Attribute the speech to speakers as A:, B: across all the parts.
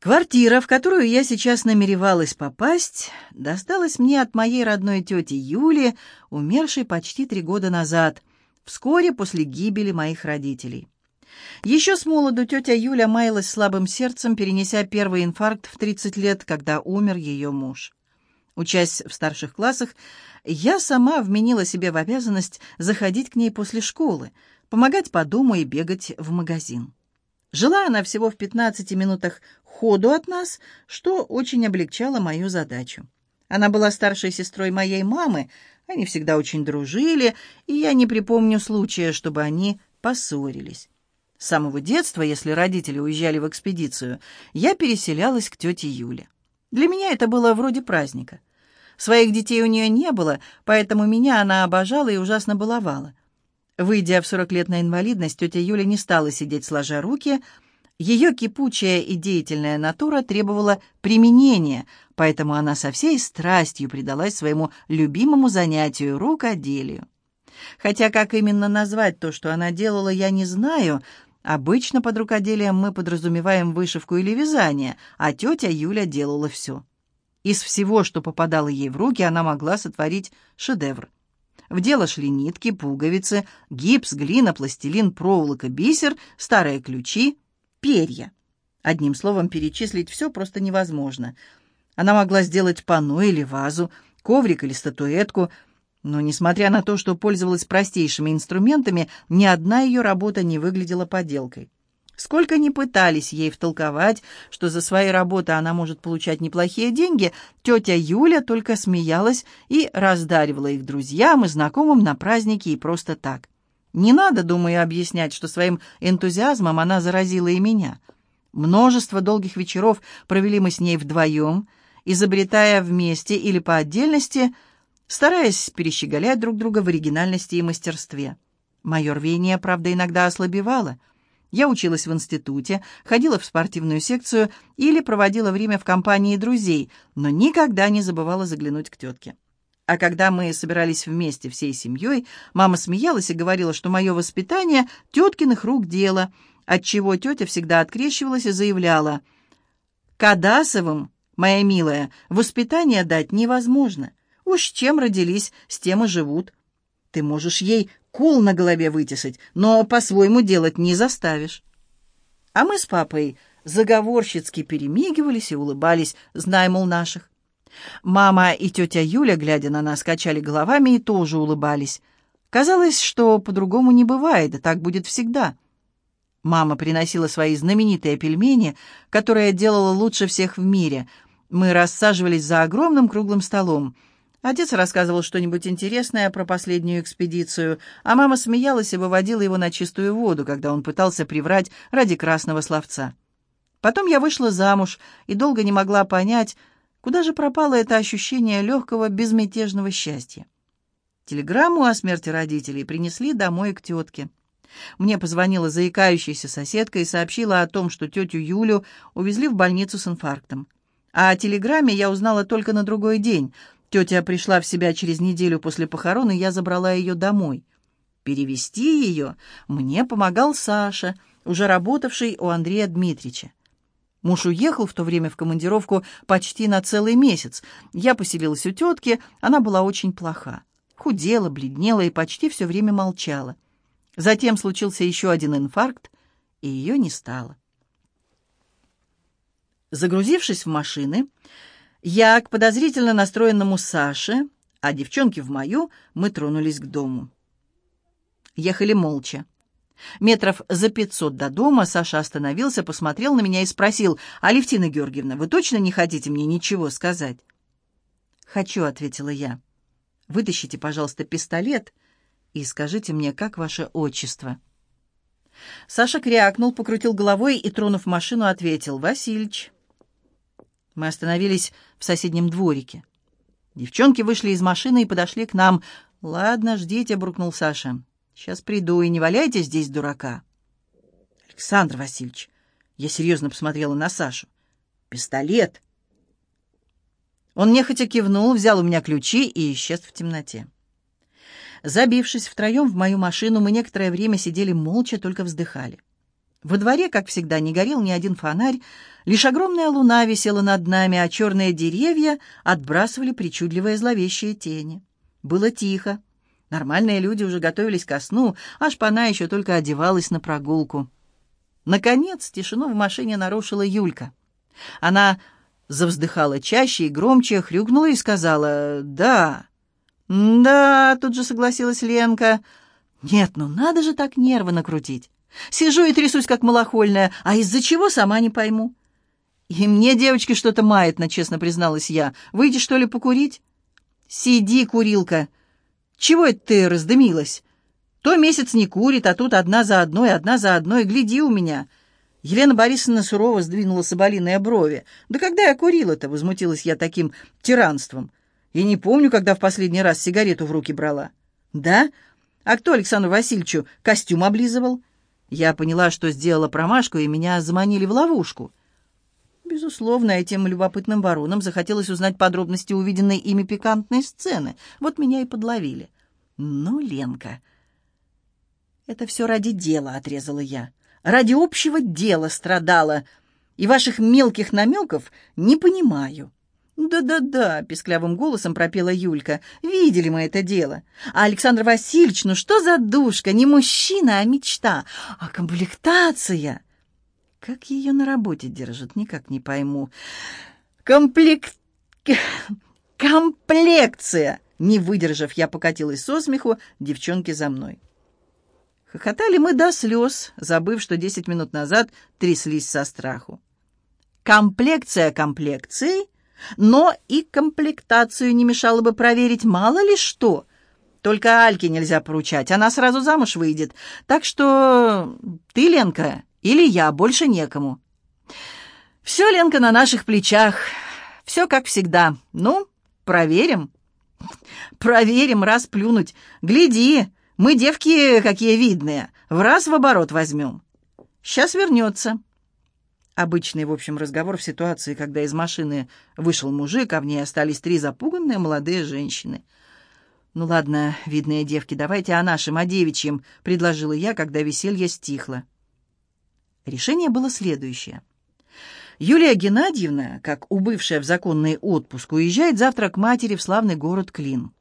A: Квартира, в которую я сейчас намеревалась попасть, досталась мне от моей родной тети Юли, умершей почти три года назад, вскоре после гибели моих родителей. Еще с молоду тетя Юля маялась слабым сердцем, перенеся первый инфаркт в 30 лет, когда умер ее муж. Учась в старших классах, я сама вменила себе в обязанность заходить к ней после школы, помогать по дому и бегать в магазин. Жила она всего в 15 минутах ходу от нас, что очень облегчало мою задачу. Она была старшей сестрой моей мамы, они всегда очень дружили, и я не припомню случая, чтобы они поссорились. С самого детства, если родители уезжали в экспедицию, я переселялась к тете Юле. Для меня это было вроде праздника. Своих детей у нее не было, поэтому меня она обожала и ужасно баловала. Выйдя в 40 лет на инвалидность, тетя Юля не стала сидеть сложа руки. Ее кипучая и деятельная натура требовала применения, поэтому она со всей страстью предалась своему любимому занятию — рукоделию. Хотя как именно назвать то, что она делала, я не знаю. Обычно под рукоделием мы подразумеваем вышивку или вязание, а тетя Юля делала все. Из всего, что попадало ей в руки, она могла сотворить шедевр — в дело шли нитки, пуговицы, гипс, глина, пластилин, проволока, бисер, старые ключи, перья. Одним словом, перечислить все просто невозможно. Она могла сделать панно или вазу, коврик или статуэтку, но, несмотря на то, что пользовалась простейшими инструментами, ни одна ее работа не выглядела поделкой. Сколько ни пытались ей втолковать, что за свои работы она может получать неплохие деньги, тетя Юля только смеялась и раздаривала их друзьям и знакомым на праздники и просто так. Не надо, думаю, объяснять, что своим энтузиазмом она заразила и меня. Множество долгих вечеров провели мы с ней вдвоем, изобретая вместе или по отдельности, стараясь перещеголять друг друга в оригинальности и мастерстве. Мое рвение, правда, иногда ослабевало — я училась в институте, ходила в спортивную секцию или проводила время в компании друзей, но никогда не забывала заглянуть к тетке. А когда мы собирались вместе всей семьей, мама смеялась и говорила, что мое воспитание — теткиных рук дело, отчего тетя всегда открещивалась и заявляла, «Кадасовым, моя милая, воспитание дать невозможно. Уж чем родились, с тем и живут. Ты можешь ей кол на голове вытесать, но по-своему делать не заставишь. А мы с папой заговорщицки перемигивались и улыбались, зная, мол, наших. Мама и тетя Юля, глядя на нас, качали головами и тоже улыбались. Казалось, что по-другому не бывает, так будет всегда. Мама приносила свои знаменитые пельмени, которые делала лучше всех в мире. Мы рассаживались за огромным круглым столом — Отец рассказывал что-нибудь интересное про последнюю экспедицию, а мама смеялась и выводила его на чистую воду, когда он пытался приврать ради красного словца. Потом я вышла замуж и долго не могла понять, куда же пропало это ощущение легкого безмятежного счастья. Телеграмму о смерти родителей принесли домой к тетке. Мне позвонила заикающаяся соседка и сообщила о том, что тетю Юлю увезли в больницу с инфарктом. А о телеграмме я узнала только на другой день — Тетя пришла в себя через неделю после похорон, и я забрала ее домой. Перевести ее мне помогал Саша, уже работавший у Андрея Дмитрича. Муж уехал в то время в командировку почти на целый месяц. Я поселилась у тетки, она была очень плоха. Худела, бледнела и почти все время молчала. Затем случился еще один инфаркт, и ее не стало. Загрузившись в машины, я к подозрительно настроенному Саше, а девчонки в мою, мы тронулись к дому. Ехали молча. Метров за пятьсот до дома Саша остановился, посмотрел на меня и спросил, «Алевтина Георгиевна, вы точно не хотите мне ничего сказать?» «Хочу», — ответила я. «Вытащите, пожалуйста, пистолет и скажите мне, как ваше отчество». Саша крякнул, покрутил головой и, тронув машину, ответил, «Васильич». Мы остановились в соседнем дворике. Девчонки вышли из машины и подошли к нам. «Ладно, ждите», — буркнул Саша. «Сейчас приду, и не валяйте здесь дурака». «Александр Васильевич», — я серьезно посмотрела на Сашу. «Пистолет». Он нехотя кивнул, взял у меня ключи и исчез в темноте. Забившись втроем в мою машину, мы некоторое время сидели молча, только вздыхали. Во дворе, как всегда, не горел ни один фонарь, лишь огромная луна висела над нами, а черные деревья отбрасывали причудливые зловещие тени. Было тихо. Нормальные люди уже готовились ко сну, а шпана еще только одевалась на прогулку. Наконец тишину в машине нарушила Юлька. Она завздыхала чаще и громче, хрюкнула и сказала «Да». «Да», — тут же согласилась Ленка. «Нет, ну надо же так нервы накрутить. Сижу и трясусь, как малохольная, а из-за чего, сама не пойму». «И мне, девочки, что-то маятно», — честно призналась я. «Выйти, что ли, покурить?» «Сиди, курилка. Чего это ты раздымилась? То месяц не курит, а тут одна за одной, одна за одной. Гляди у меня». Елена Борисовна сурово сдвинула соболиные брови. «Да когда я курила-то?» — возмутилась я таким тиранством. «И не помню, когда в последний раз сигарету в руки брала». «Да? А кто Александру Васильевичу костюм облизывал?» Я поняла, что сделала промашку, и меня заманили в ловушку. Безусловно, этим любопытным воронам захотелось узнать подробности увиденной ими пикантной сцены. Вот меня и подловили. «Ну, Ленка...» «Это все ради дела», — отрезала я ради общего дела страдала, и ваших мелких намеков не понимаю». «Да-да-да», — песклявым голосом пропела Юлька. «Видели мы это дело. А Александр Васильевич, ну что за душка? Не мужчина, а мечта. А комплектация...» Как ее на работе держат, никак не пойму. «Комплект... комплекция!» Не выдержав, я покатилась со смеху, девчонки за мной. Хохотали мы до слез, забыв, что десять минут назад тряслись со страху. Комплекция комплекцией, но и комплектацию не мешало бы проверить мало ли что. Только Альке нельзя поручать, она сразу замуж выйдет. Так что ты, Ленка, или я, больше некому. Все, Ленка, на наших плечах. Все как всегда. Ну, проверим. Проверим, раз плюнуть. Гляди, мы, девки, какие видные, в раз в оборот возьмем. Сейчас вернется». Обычный, в общем, разговор в ситуации, когда из машины вышел мужик, а в ней остались три запуганные молодые женщины. «Ну ладно, видные девки, давайте о нашем, о девичьем», — предложила я, когда веселье стихло. Решение было следующее. Юлия Геннадьевна, как убывшая в законный отпуск, уезжает завтра к матери в славный город Клин.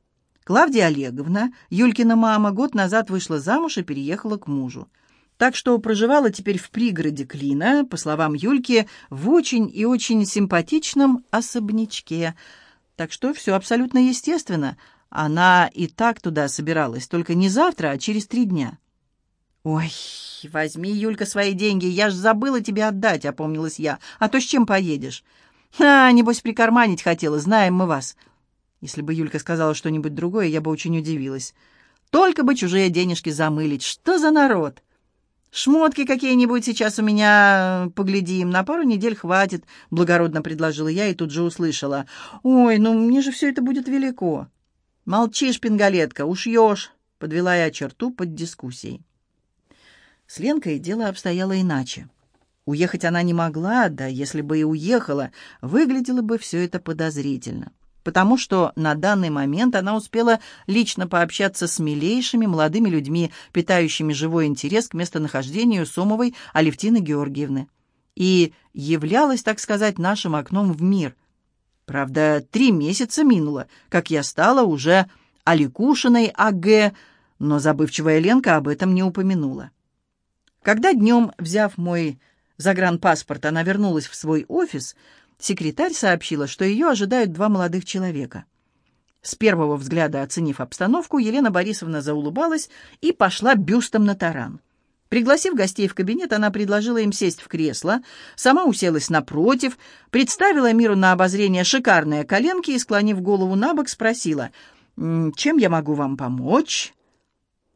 A: Клавдия Олеговна, Юлькина мама, год назад вышла замуж и переехала к мужу. Так что проживала теперь в пригороде Клина, по словам Юльки, в очень и очень симпатичном особнячке. Так что все абсолютно естественно. Она и так туда собиралась, только не завтра, а через три дня. «Ой, возьми, Юлька, свои деньги, я ж забыла тебе отдать», — опомнилась я. «А то с чем поедешь?» «А, небось, прикарманить хотела, знаем мы вас. Если бы Юлька сказала что-нибудь другое, я бы очень удивилась. Только бы чужие денежки замылить. Что за народ? Шмотки какие-нибудь сейчас у меня поглядим. На пару недель хватит, благородно предложила я и тут же услышала. Ой, ну мне же все это будет велико. Молчишь, пингалетка, ушьешь, подвела я черту под дискуссией. С Ленкой дело обстояло иначе. Уехать она не могла, да если бы и уехала, выглядело бы все это подозрительно потому что на данный момент она успела лично пообщаться с милейшими молодыми людьми, питающими живой интерес к местонахождению Сомовой Алевтины Георгиевны, и являлась, так сказать, нашим окном в мир. Правда, три месяца минуло, как я стала уже Аликушиной А.Г., но забывчивая Ленка об этом не упомянула. Когда днем, взяв мой загранпаспорт, она вернулась в свой офис – Секретарь сообщила, что ее ожидают два молодых человека. С первого взгляда оценив обстановку, Елена Борисовна заулыбалась и пошла бюстом на таран. Пригласив гостей в кабинет, она предложила им сесть в кресло, сама уселась напротив, представила миру на обозрение шикарные коленки и, склонив голову на бок, спросила, «Чем я могу вам помочь?»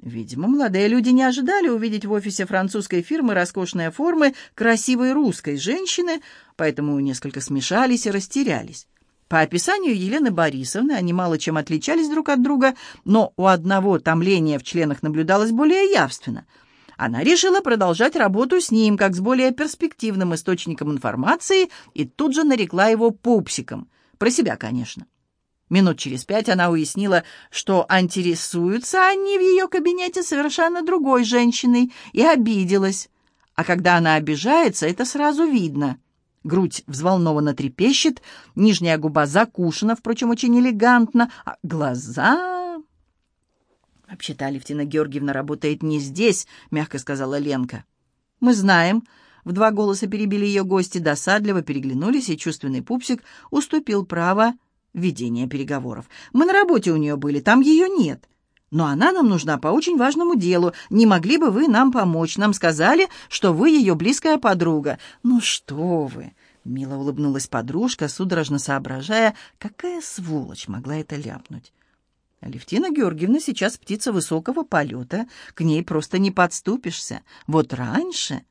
A: Видимо, молодые люди не ожидали увидеть в офисе французской фирмы роскошные формы красивой русской женщины, поэтому несколько смешались и растерялись. По описанию Елены Борисовны они мало чем отличались друг от друга, но у одного томление в членах наблюдалось более явственно. Она решила продолжать работу с ним, как с более перспективным источником информации, и тут же нарекла его пупсиком. Про себя, конечно. Минут через пять она уяснила, что интересуются они в ее кабинете совершенно другой женщиной, и обиделась. А когда она обижается, это сразу видно. Грудь взволнованно трепещет, нижняя губа закушена, впрочем, очень элегантно, а глаза... «Вообще-то Алевтина Георгиевна работает не здесь», — мягко сказала Ленка. «Мы знаем». В два голоса перебили ее гости, досадливо переглянулись, и чувственный пупсик уступил право ведения переговоров. «Мы на работе у нее были, там ее нет. Но она нам нужна по очень важному делу. Не могли бы вы нам помочь? Нам сказали, что вы ее близкая подруга». «Ну что вы!» — мило улыбнулась подружка, судорожно соображая, какая сволочь могла это ляпнуть. Алевтина Георгиевна сейчас птица высокого полета, к ней просто не подступишься. Вот раньше...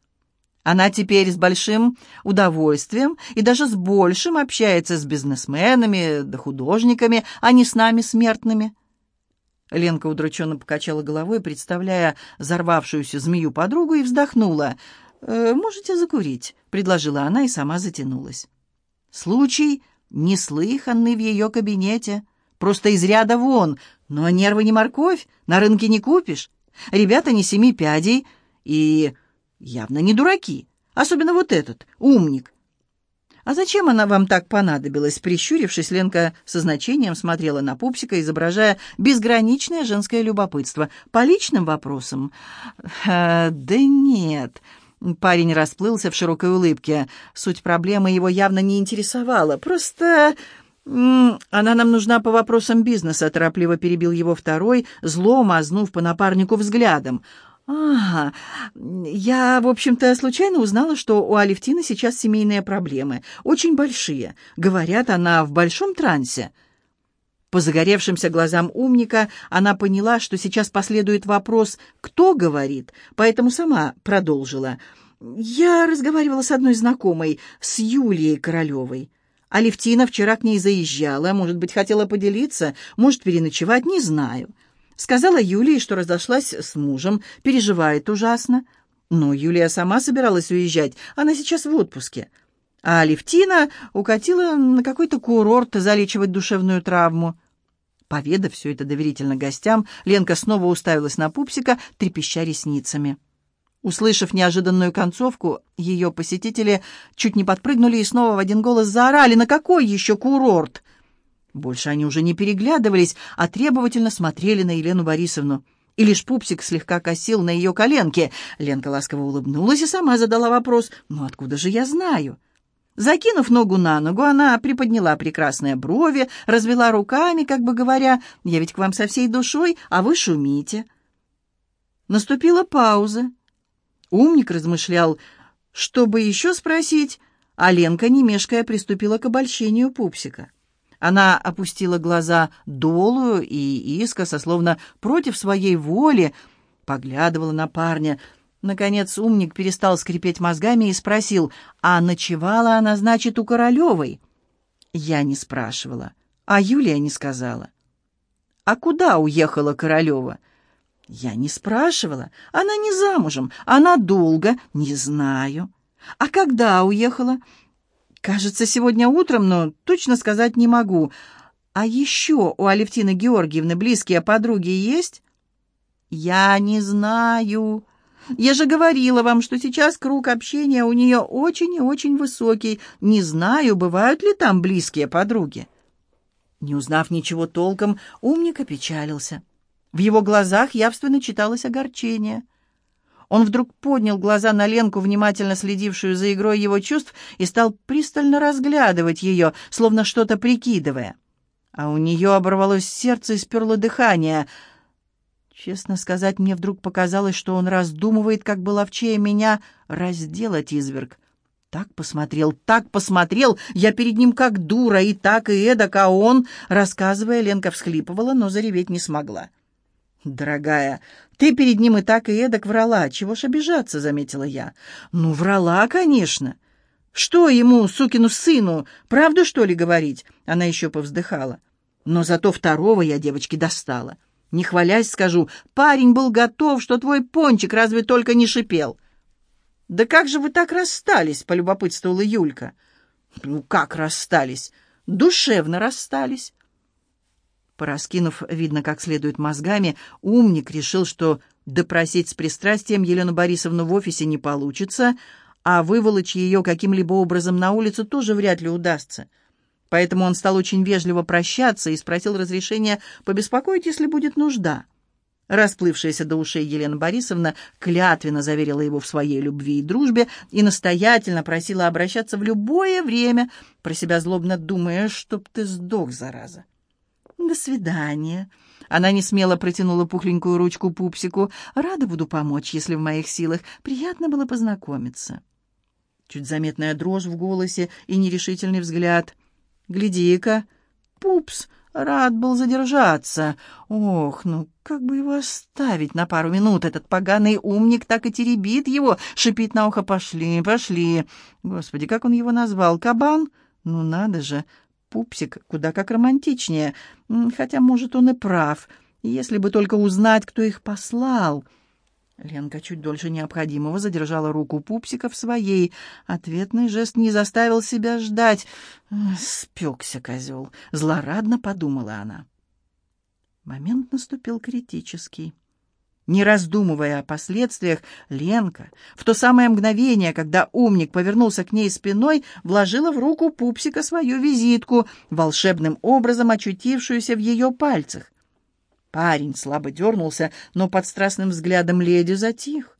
A: Она теперь с большим удовольствием и даже с большим общается с бизнесменами да художниками, а не с нами смертными. Ленка удрученно покачала головой, представляя взорвавшуюся змею-подругу, и вздохнула. «Э, «Можете закурить», — предложила она и сама затянулась. Случай неслыханный в ее кабинете. Просто из ряда вон, но нервы не морковь, на рынке не купишь. Ребята не семи пядей и явно не дураки, особенно вот этот, умник. «А зачем она вам так понадобилась?» Прищурившись, Ленка со значением смотрела на пупсика, изображая безграничное женское любопытство. «По личным вопросам?» э, «Да нет». Парень расплылся в широкой улыбке. Суть проблемы его явно не интересовала. «Просто...» «Она нам нужна по вопросам бизнеса», — торопливо перебил его второй, зло мазнув по напарнику взглядом. «Ага, я, в общем-то, случайно узнала, что у Алевтины сейчас семейные проблемы, очень большие. Говорят, она в большом трансе». По загоревшимся глазам умника она поняла, что сейчас последует вопрос «Кто говорит?», поэтому сама продолжила. «Я разговаривала с одной знакомой, с Юлией Королевой. Алевтина вчера к ней заезжала, может быть, хотела поделиться, может, переночевать, не знаю». Сказала Юлии, что разошлась с мужем, переживает ужасно. Но Юлия сама собиралась уезжать, она сейчас в отпуске. А Алевтина укатила на какой-то курорт залечивать душевную травму. Поведав все это доверительно гостям, Ленка снова уставилась на пупсика, трепеща ресницами. Услышав неожиданную концовку, ее посетители чуть не подпрыгнули и снова в один голос заорали «На какой еще курорт?» Больше они уже не переглядывались, а требовательно смотрели на Елену Борисовну. И лишь пупсик слегка косил на ее коленке. Ленка ласково улыбнулась и сама задала вопрос. «Ну откуда же я знаю?» Закинув ногу на ногу, она приподняла прекрасные брови, развела руками, как бы говоря, «Я ведь к вам со всей душой, а вы шумите». Наступила пауза. Умник размышлял, чтобы еще спросить, а Ленка, не мешкая, приступила к обольщению пупсика. Она опустила глаза долую и искоса, словно против своей воли, поглядывала на парня. Наконец умник перестал скрипеть мозгами и спросил, а ночевала она, значит, у Королевой? Я не спрашивала, а Юлия не сказала. А куда уехала Королева? Я не спрашивала. Она не замужем, она долго, не знаю. А когда уехала? Кажется, сегодня утром, но точно сказать не могу. А еще у Алевтины Георгиевны близкие подруги есть? Я не знаю. Я же говорила вам, что сейчас круг общения у нее очень и очень высокий. Не знаю, бывают ли там близкие подруги. Не узнав ничего толком, умник опечалился. В его глазах явственно читалось огорчение. Он вдруг поднял глаза на Ленку, внимательно следившую за игрой его чувств, и стал пристально разглядывать ее, словно что-то прикидывая. А у нее оборвалось сердце и сперло дыхание. Честно сказать, мне вдруг показалось, что он раздумывает, как бы ловчее меня разделать изверг. Так посмотрел, так посмотрел, я перед ним как дура, и так, и эдак, а он, рассказывая, Ленка всхлипывала, но зареветь не смогла. «Дорогая, ты перед ним и так и эдак врала. Чего ж обижаться?» — заметила я. «Ну, врала, конечно. Что ему, сукину сыну, правду, что ли, говорить?» Она еще повздыхала. «Но зато второго я девочки достала. Не хвалясь, скажу, парень был готов, что твой пончик разве только не шипел». «Да как же вы так расстались?» — полюбопытствовала Юлька. «Ну, как расстались? Душевно расстались». Пораскинув, видно, как следует мозгами, умник решил, что Допросить с пристрастием Елену Борисовну в офисе не получится, а выволочь ее каким-либо образом на улицу тоже вряд ли удастся. Поэтому он стал очень вежливо прощаться и спросил разрешения побеспокоить, если будет нужда. Расплывшаяся до ушей Елена Борисовна клятвенно заверила его в своей любви и дружбе и настоятельно просила обращаться в любое время, про себя злобно думая, чтоб ты сдох, зараза. «До свидания», она не смело протянула пухленькую ручку пупсику. «Рада буду помочь, если в моих силах. Приятно было познакомиться». Чуть заметная дрожь в голосе и нерешительный взгляд. «Гляди-ка, пупс!» Рад был задержаться. Ох, ну как бы его оставить на пару минут? Этот поганый умник так и теребит его, шипит на ухо «пошли, пошли». Господи, как он его назвал? Кабан? Ну надо же, пупсик куда как романтичнее. Хотя, может, он и прав. Если бы только узнать, кто их послал. Ленка чуть дольше необходимого задержала руку пупсика в своей. Ответный жест не заставил себя ждать. «Спекся, козел!» — злорадно подумала она. Момент наступил критический. Не раздумывая о последствиях, Ленка в то самое мгновение, когда умник повернулся к ней спиной, вложила в руку пупсика свою визитку, волшебным образом очутившуюся в ее пальцах. Парень слабо дернулся, но под страстным взглядом леди затих.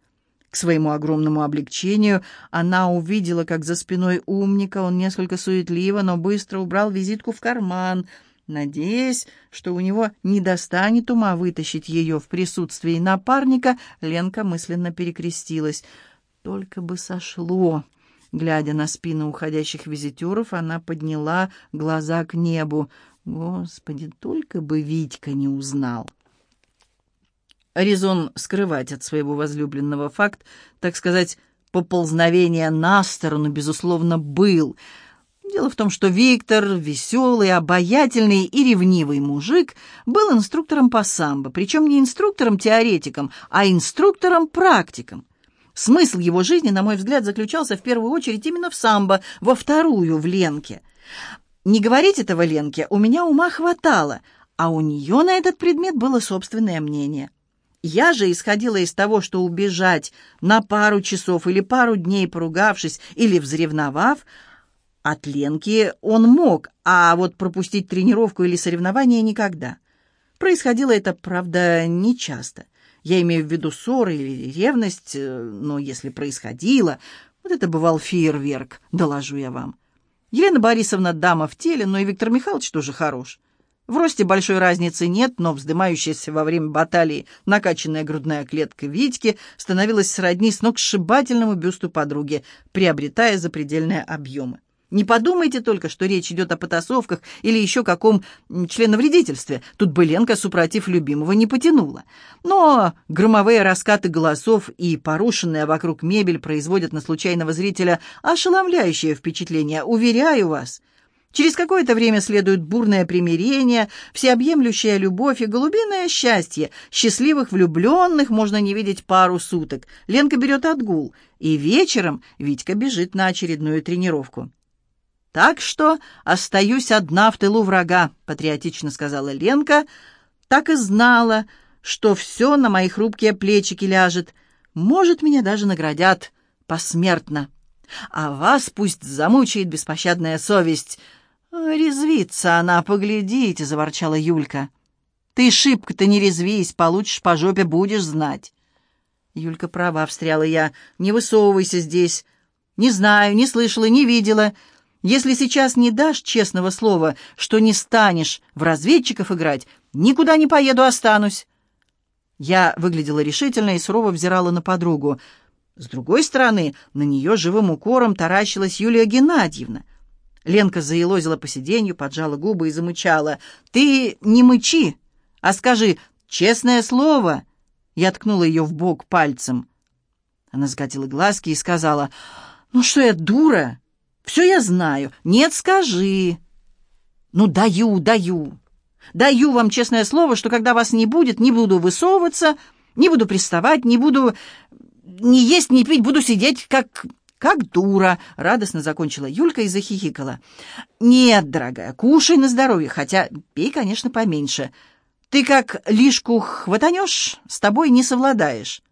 A: К своему огромному облегчению она увидела, как за спиной умника он несколько суетливо, но быстро убрал визитку в карман — Надеясь, что у него не достанет ума вытащить ее в присутствии напарника, Ленка мысленно перекрестилась. «Только бы сошло!» Глядя на спину уходящих визитеров, она подняла глаза к небу. «Господи, только бы Витька не узнал!» Резон скрывать от своего возлюбленного факт, так сказать, поползновения на сторону, безусловно, был — Дело в том, что Виктор, веселый, обаятельный и ревнивый мужик, был инструктором по самбо, причем не инструктором-теоретиком, а инструктором-практиком. Смысл его жизни, на мой взгляд, заключался в первую очередь именно в самбо, во вторую в Ленке. Не говорить этого Ленке у меня ума хватало, а у нее на этот предмет было собственное мнение. Я же исходила из того, что убежать на пару часов или пару дней, поругавшись или взревновав, от Ленки он мог, а вот пропустить тренировку или соревнование никогда. Происходило это, правда, нечасто. Я имею в виду ссоры или ревность, э, но если происходило, вот это бывал фейерверк, доложу я вам. Елена Борисовна дама в теле, но и Виктор Михайлович тоже хорош. В росте большой разницы нет, но вздымающаяся во время баталии накачанная грудная клетка Витьки становилась сродни сногсшибательному бюсту подруги, приобретая запредельные объемы. Не подумайте только, что речь идет о потасовках или еще каком членовредительстве. Тут бы Ленка, супротив любимого, не потянула. Но громовые раскаты голосов и порушенная вокруг мебель производят на случайного зрителя ошеломляющее впечатление, уверяю вас. Через какое-то время следует бурное примирение, всеобъемлющая любовь и голубиное счастье. Счастливых влюбленных можно не видеть пару суток. Ленка берет отгул, и вечером Витька бежит на очередную тренировку. «Так что остаюсь одна в тылу врага», — патриотично сказала Ленка. «Так и знала, что все на мои хрупкие плечики ляжет. Может, меня даже наградят посмертно. А вас пусть замучает беспощадная совесть». «Резвится она, поглядите», — заворчала Юлька. «Ты шибко-то не резвись, получишь по жопе, будешь знать». Юлька права, встряла я. «Не высовывайся здесь. Не знаю, не слышала, не видела. Если сейчас не дашь честного слова, что не станешь в разведчиков играть, никуда не поеду, останусь». Я выглядела решительно и сурово взирала на подругу. С другой стороны, на нее живым укором таращилась Юлия Геннадьевна. Ленка заелозила по сиденью, поджала губы и замычала. «Ты не мычи, а скажи «честное слово». Я ткнула ее в бок пальцем. Она сгадила глазки и сказала, «Ну что я, дура? Все я знаю. Нет, скажи. Ну, даю, даю. Даю вам честное слово, что когда вас не будет, не буду высовываться, не буду приставать, не буду ни есть, ни пить, буду сидеть как... как дура, радостно закончила Юлька и захихикала. Нет, дорогая, кушай на здоровье, хотя пей, конечно, поменьше. Ты как лишку хватанешь, с тобой не совладаешь».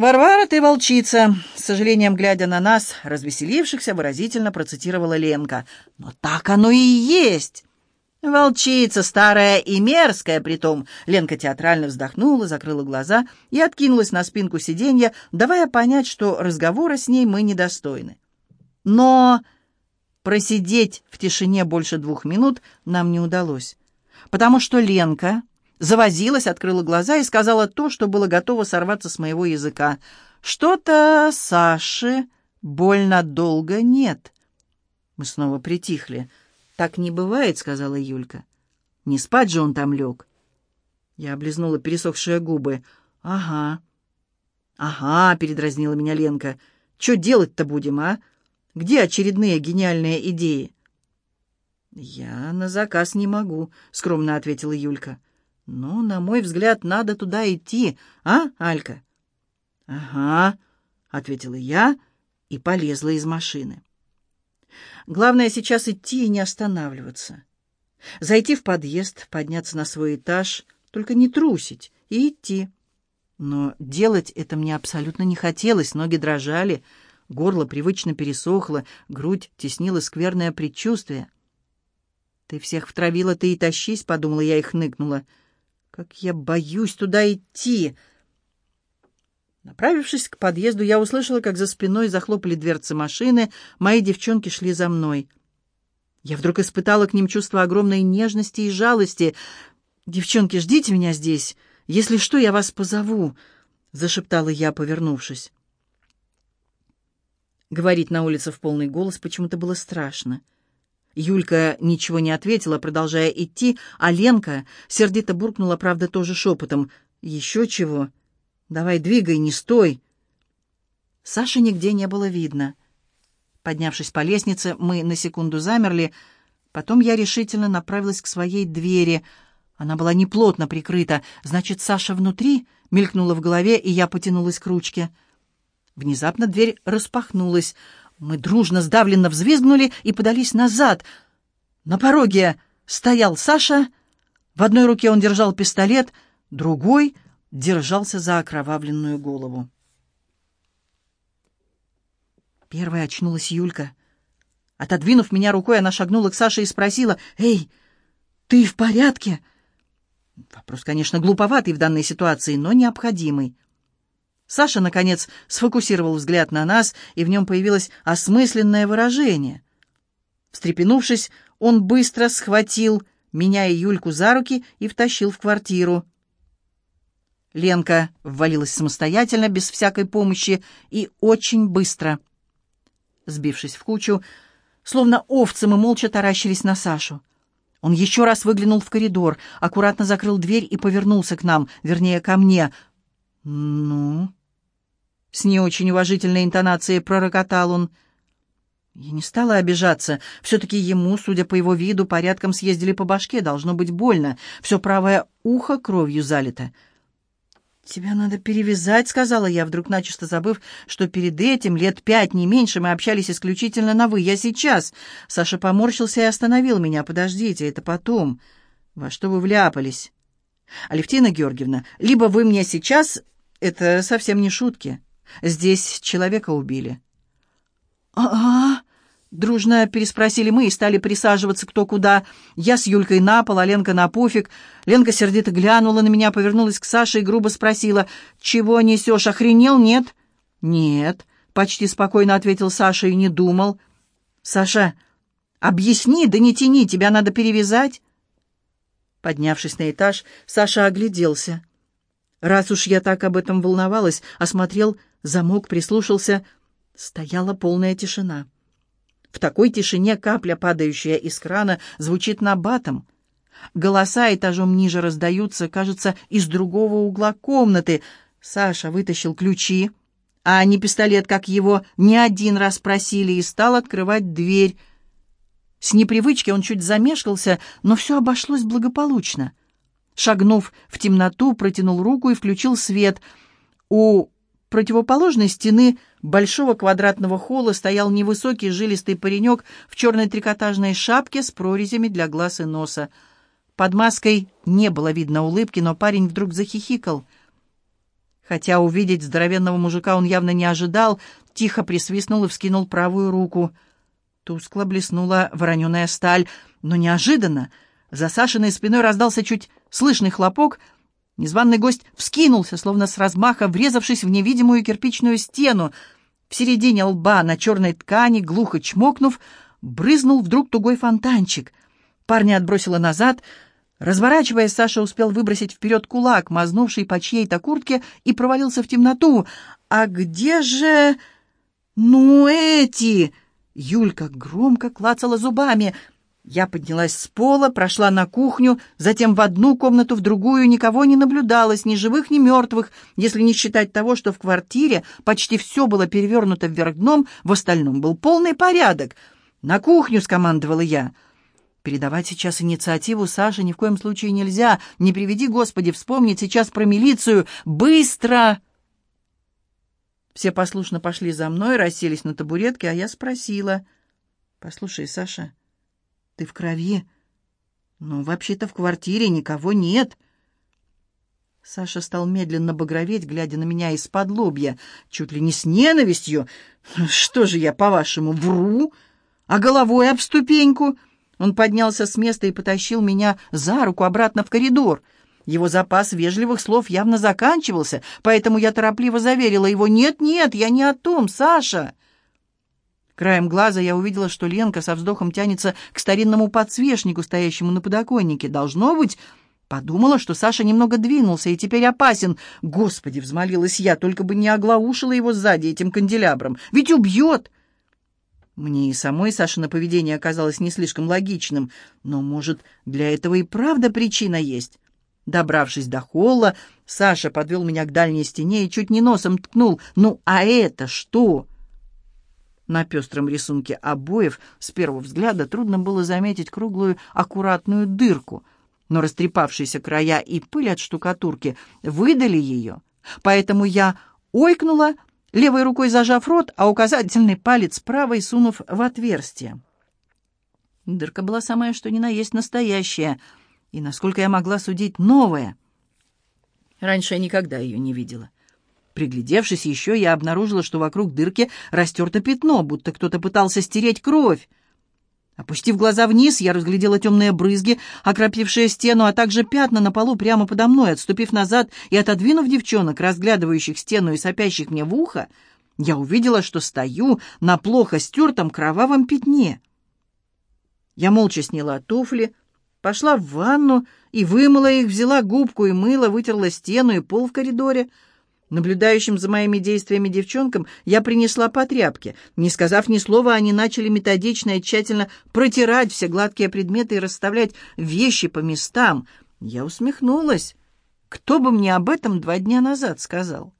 A: «Варвара, ты волчица!» — с сожалением глядя на нас, развеселившихся, выразительно процитировала Ленка. «Но так оно и есть!» «Волчица старая и мерзкая, притом!» Ленка театрально вздохнула, закрыла глаза и откинулась на спинку сиденья, давая понять, что разговора с ней мы недостойны. Но просидеть в тишине больше двух минут нам не удалось, потому что Ленка завозилась, открыла глаза и сказала то, что было готово сорваться с моего языка. «Что-то Саши больно долго нет». Мы снова притихли. «Так не бывает», — сказала Юлька. «Не спать же он там лег». Я облизнула пересохшие губы. «Ага». «Ага», — передразнила меня Ленка. «Че делать-то будем, а? Где очередные гениальные идеи?» «Я на заказ не могу», — скромно ответила Юлька. «Ну, на мой взгляд, надо туда идти, а, Алька?» «Ага», — ответила я и полезла из машины. Главное сейчас идти и не останавливаться. Зайти в подъезд, подняться на свой этаж, только не трусить и идти. Но делать это мне абсолютно не хотелось, ноги дрожали, горло привычно пересохло, грудь теснило скверное предчувствие. «Ты всех втравила, ты и тащись», — подумала я и хныкнула — как я боюсь туда идти!» Направившись к подъезду, я услышала, как за спиной захлопали дверцы машины, мои девчонки шли за мной. Я вдруг испытала к ним чувство огромной нежности и жалости. «Девчонки, ждите меня здесь. Если что, я вас позову», — зашептала я, повернувшись. Говорить на улице в полный голос почему-то было страшно. Юлька ничего не ответила, продолжая идти, а Ленка сердито буркнула, правда, тоже шепотом. «Еще чего? Давай двигай, не стой!» Саши нигде не было видно. Поднявшись по лестнице, мы на секунду замерли. Потом я решительно направилась к своей двери. Она была неплотно прикрыта. «Значит, Саша внутри?» — мелькнула в голове, и я потянулась к ручке. Внезапно дверь распахнулась — мы дружно сдавленно взвизгнули и подались назад. На пороге стоял Саша. В одной руке он держал пистолет, другой держался за окровавленную голову. Первая очнулась Юлька. Отодвинув меня рукой, она шагнула к Саше и спросила, «Эй, ты в порядке?» Вопрос, конечно, глуповатый в данной ситуации, но необходимый. Саша, наконец, сфокусировал взгляд на нас, и в нем появилось осмысленное выражение. Встрепенувшись, он быстро схватил меня и Юльку за руки и втащил в квартиру. Ленка ввалилась самостоятельно, без всякой помощи, и очень быстро. Сбившись в кучу, словно овцы мы молча таращились на Сашу. Он еще раз выглянул в коридор, аккуратно закрыл дверь и повернулся к нам, вернее, ко мне. «Ну?» С не очень уважительной интонацией пророкотал он. Я не стала обижаться. Все-таки ему, судя по его виду, порядком съездили по башке. Должно быть больно. Все правое ухо кровью залито. «Тебя надо перевязать», — сказала я, вдруг начисто забыв, что перед этим, лет пять, не меньше, мы общались исключительно на «вы». «Я сейчас». Саша поморщился и остановил меня. «Подождите, это потом. Во что вы вляпались?» «Алевтина Георгиевна, либо вы мне сейчас...» «Это совсем не шутки». Здесь человека убили». «А-а-а!» Дружно переспросили мы и стали присаживаться кто куда. Я с Юлькой на пол, а Ленка на пуфик. Ленка сердито глянула на меня, повернулась к Саше и грубо спросила, «Чего несешь, охренел, нет?» «Нет», — почти спокойно ответил Саша и не думал. «Саша, объясни, да не тяни, тебя надо перевязать». Поднявшись на этаж, Саша огляделся. Раз уж я так об этом волновалась, осмотрел замок, прислушался. Стояла полная тишина. В такой тишине капля, падающая из крана, звучит набатом. Голоса этажом ниже раздаются, кажется, из другого угла комнаты. Саша вытащил ключи, а не пистолет, как его не один раз просили, и стал открывать дверь. С непривычки он чуть замешкался, но все обошлось благополучно. Шагнув в темноту, протянул руку и включил свет. У противоположной стены большого квадратного холла стоял невысокий жилистый паренек в черной трикотажной шапке с прорезями для глаз и носа. Под маской не было видно улыбки, но парень вдруг захихикал. Хотя увидеть здоровенного мужика он явно не ожидал, тихо присвистнул и вскинул правую руку. Тускло блеснула вороненая сталь, но неожиданно за Сашиной спиной раздался чуть слышный хлопок. Незваный гость вскинулся, словно с размаха, врезавшись в невидимую кирпичную стену. В середине лба на черной ткани, глухо чмокнув, брызнул вдруг тугой фонтанчик. Парня отбросило назад. Разворачиваясь, Саша успел выбросить вперед кулак, мазнувший по чьей-то куртке, и провалился в темноту. «А где же...» «Ну, эти!» Юлька громко клацала зубами. Я поднялась с пола, прошла на кухню, затем в одну комнату, в другую. Никого не наблюдалось, ни живых, ни мертвых, если не считать того, что в квартире почти все было перевернуто вверх дном, в остальном был полный порядок. «На кухню!» — скомандовала я. Передавать сейчас инициативу Саше ни в коем случае нельзя. Не приведи, Господи, вспомнить сейчас про милицию. Быстро! Все послушно пошли за мной, расселись на табуретке, а я спросила. «Послушай, Саша, ты в крови?» «Ну, вообще-то в квартире никого нет». Саша стал медленно багроветь, глядя на меня из-под лобья, чуть ли не с ненавистью. «Что же я, по-вашему, вру? А головой об ступеньку?» Он поднялся с места и потащил меня за руку обратно в коридор. Его запас вежливых слов явно заканчивался, поэтому я торопливо заверила его «Нет-нет, я не о том, Саша!» Краем глаза я увидела, что Ленка со вздохом тянется к старинному подсвечнику, стоящему на подоконнике. Должно быть, подумала, что Саша немного двинулся и теперь опасен. «Господи!» — взмолилась я, только бы не оглаушила его сзади этим канделябром. «Ведь убьет!» Мне и самой Сашино поведение оказалось не слишком логичным, но, может, для этого и правда причина есть. Добравшись до холла, Саша подвел меня к дальней стене и чуть не носом ткнул. «Ну, а это что?» На пестром рисунке обоев с первого взгляда трудно было заметить круглую аккуратную дырку, но растрепавшиеся края и пыль от штукатурки выдали ее, поэтому я ойкнула левой рукой зажав рот, а указательный палец правой сунув в отверстие. Дырка была самая что ни на есть настоящая, и, насколько я могла судить, новая. Раньше я никогда ее не видела. Приглядевшись еще, я обнаружила, что вокруг дырки растерто пятно, будто кто-то пытался стереть кровь. Опустив глаза вниз, я разглядела темные брызги, окропившие стену, а также пятна на полу прямо подо мной. Отступив назад и отодвинув девчонок, разглядывающих стену и сопящих мне в ухо, я увидела, что стою на плохо стертом кровавом пятне. Я молча сняла туфли, пошла в ванну и вымыла их, взяла губку и мыло, вытерла стену и пол в коридоре — Наблюдающим за моими действиями девчонкам я принесла по тряпке. Не сказав ни слова, они начали методично и тщательно протирать все гладкие предметы и расставлять вещи по местам. Я усмехнулась. Кто бы мне об этом два дня назад сказал?